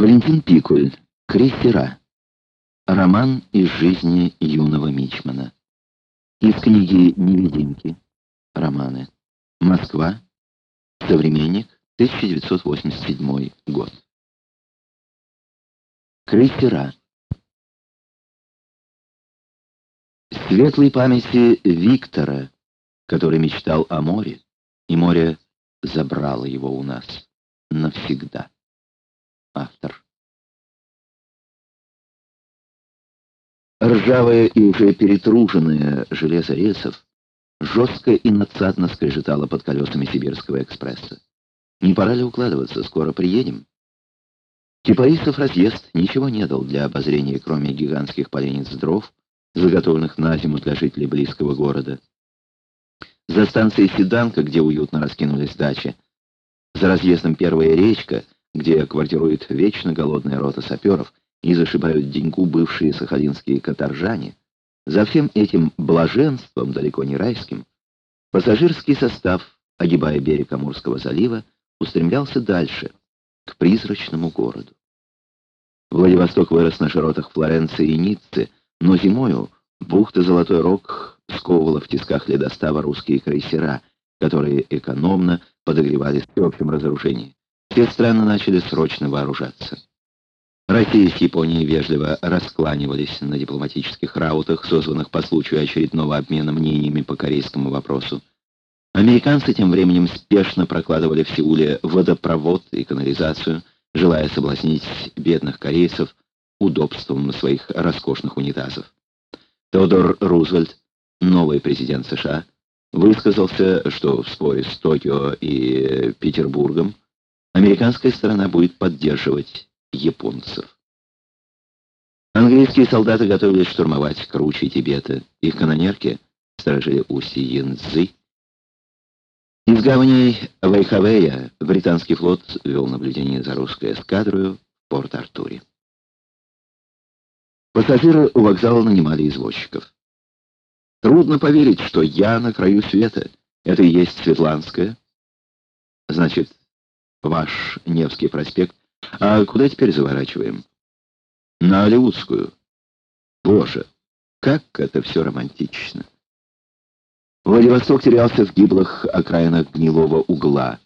Валентин Пикуль. Крейсера. Роман из жизни юного мичмана. Из книги «Невидимки». Романы. Москва. Современник. 1987 год. Крейсера. Светлой памяти Виктора, который мечтал о море, и море забрало его у нас навсегда. Ржавое и уже перетруженное железо рельсов жестко и надсадно скрежетало под колесами Сибирского экспресса. Не пора ли укладываться, скоро приедем? Кипарисов разъезд ничего не дал для обозрения, кроме гигантских поленниц дров, заготовленных на зиму для жителей близкого города. За станцией Седанка, где уютно раскинулись дачи, за разъездом Первая речка, где квартирует вечно голодная рота саперов и зашибают деньгу бывшие сахалинские каторжане, за всем этим блаженством, далеко не райским, пассажирский состав, огибая берег Амурского залива, устремлялся дальше, к призрачному городу. Владивосток вырос на широтах Флоренции и Ниццы, но зимою бухта Золотой Рог сковывала в тисках ледостава русские крейсера, которые экономно подогревались в общем разоружении. Все страны начали срочно вооружаться. Россия с Японией вежливо раскланивались на дипломатических раутах, созванных по случаю очередного обмена мнениями по корейскому вопросу. Американцы тем временем спешно прокладывали в Сеуле водопровод и канализацию, желая соблазнить бедных корейцев удобством своих роскошных унитазов. Теодор Рузвельт, новый президент США, высказался, что в споре с Токио и Петербургом американская сторона будет поддерживать японцев. Английские солдаты готовились штурмовать круче Тибета. Их канонерки сторожили устье Янцзы, из гаваней Вайхавея британский флот вел наблюдение за русской эскадрою в Порт-Артуре. Пассажиры у вокзала нанимали извозчиков. Трудно поверить, что я на краю света. Это и есть Светланская. Значит, ваш Невский проспект. А куда теперь заворачиваем? На Оливудскую. Боже, как это все романтично. Владивосток терялся в гиблых окраинах гнилого угла.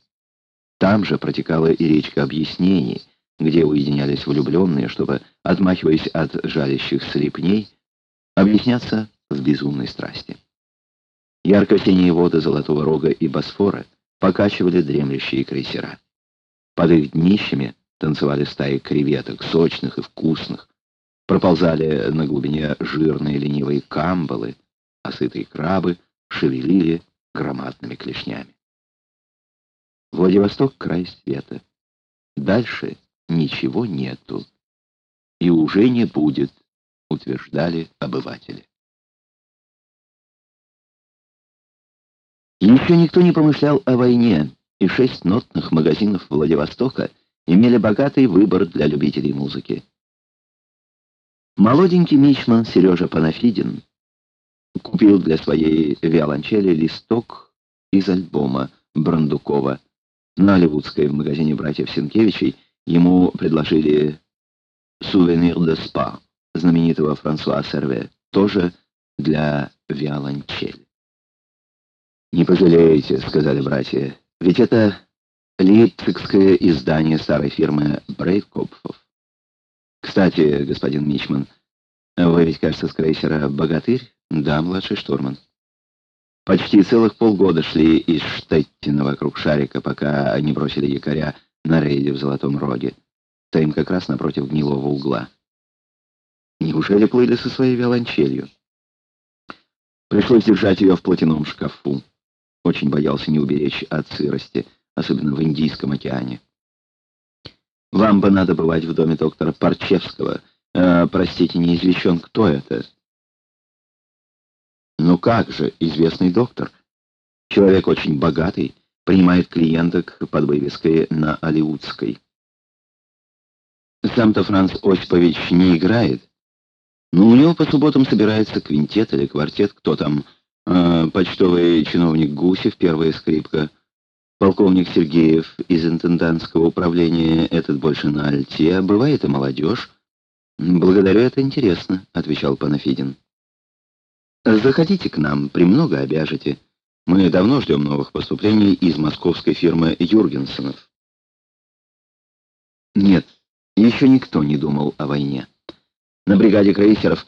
Там же протекала и речка объяснений, где уединялись влюбленные, чтобы, отмахиваясь от жалящих слепней, объясняться в безумной страсти. Ярко-синие воды Золотого Рога и Босфора покачивали дремлющие крейсера. Под их днищами танцевали стаи креветок, сочных и вкусных, проползали на глубине жирные ленивые камбалы, а сытые крабы — шевелили громадными клешнями. Владивосток — край света. Дальше ничего нету. И уже не будет, утверждали обыватели. Еще никто не помышлял о войне, и шесть нотных магазинов Владивостока имели богатый выбор для любителей музыки. Молоденький мичман Сережа Панафидин купил для своей виолончели листок из альбома Брандукова. На Оливудской в магазине братьев Сенкевичей ему предложили «Сувенир де спа» знаменитого Франсуа Серве, тоже для виолончели. «Не пожалеете», — сказали братья, — «ведь это лейпцигское издание старой фирмы Брейвкопфов. Кстати, господин Мичман, вы ведь, кажется, с крейсера «Богатырь»?» Да, младший штурман. Почти целых полгода шли из Штеттина вокруг шарика, пока не бросили якоря на рейде в Золотом Роге. Стоим как раз напротив гнилого угла. Неужели плыли со своей виолончелью? Пришлось держать ее в платяном шкафу. Очень боялся не уберечь от сырости, особенно в Индийском океане. Вам бы надо бывать в доме доктора Парчевского. Э, простите, не извещен, кто это. Ну как же, известный доктор. Человек очень богатый, принимает клиенток под вывеской на Алиутской. Сам-то Франц Осипович не играет, но у него по субботам собирается квинтет или квартет, кто там, э, почтовый чиновник Гусев, первая скрипка, Полковник Сергеев из интендантского управления, этот больше на Альте, бывает и молодежь. «Благодарю, это интересно», — отвечал Панафидин. «Заходите к нам, премного обяжете. Мы давно ждем новых поступлений из московской фирмы Юргенсонов». Нет, еще никто не думал о войне. На бригаде крейсеров